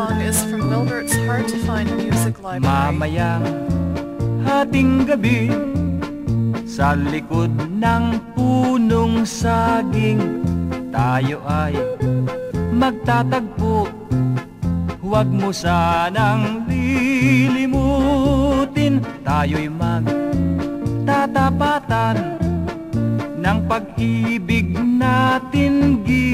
Wilbur, it's hard to find music library. Mamayang hating gabi Sa likod ng punong saging Tayo ay magtatagpo Huwag mo sanang lilimutin Tayo'y magtatapatan Ng pag-ibig natin giliw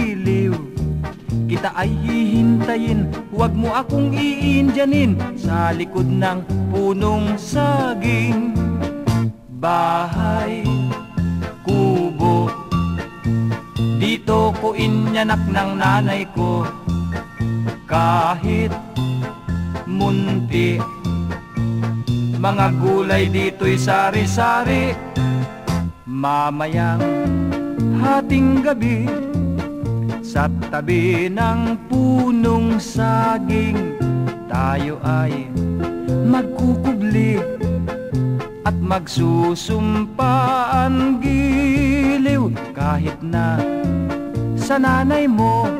Kita ay hihintayin Huwag mo akong iinjanin. Sa likod ng punong saging Bahay, kubo. Dito ko inyanak ng nanay ko. Kahit munti Mga gulay dito'y sari-sari. Mamayang hating gabi Sa tabi ng punong saging Tayo ay magkukubli At magsusumpaan giliw. Kahit na sa nanay mo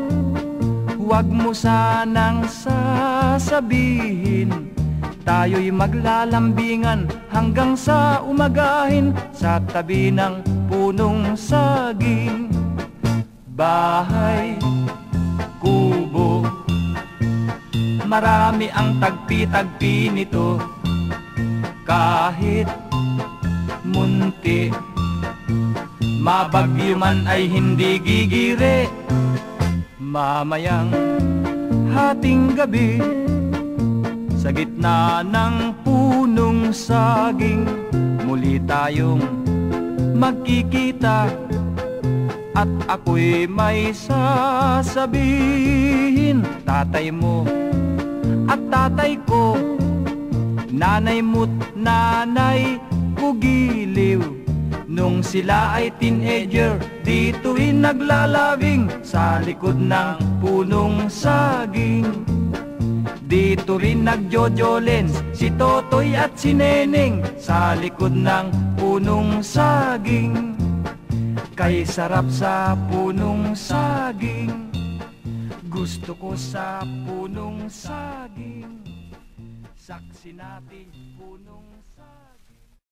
Huwag mo sanang sasabihin. Tayo'y maglalambingan hanggang sa umagahin Sa tabi ng punong saging Bahay, kubo. Marami ang tagpi-tagpi nito. Kahit munti Mabagyo man ay hindi gigire. Mamayang hating gabi Sa gitna ng punong saging Muli tayong magkikita At ako'y may sasabihin. Tatay mo at tatay ko Nanay mo't nanay ko giliw. Nung sila ay teenager Dito'y naglalabing Sa likod ng punong saging. Dito rin nagjojolens Si Totoy at si Neneng Sa likod ng punong saging Kay sarap sa punong saging. Gusto ko sa punong saging. Saksi natin punong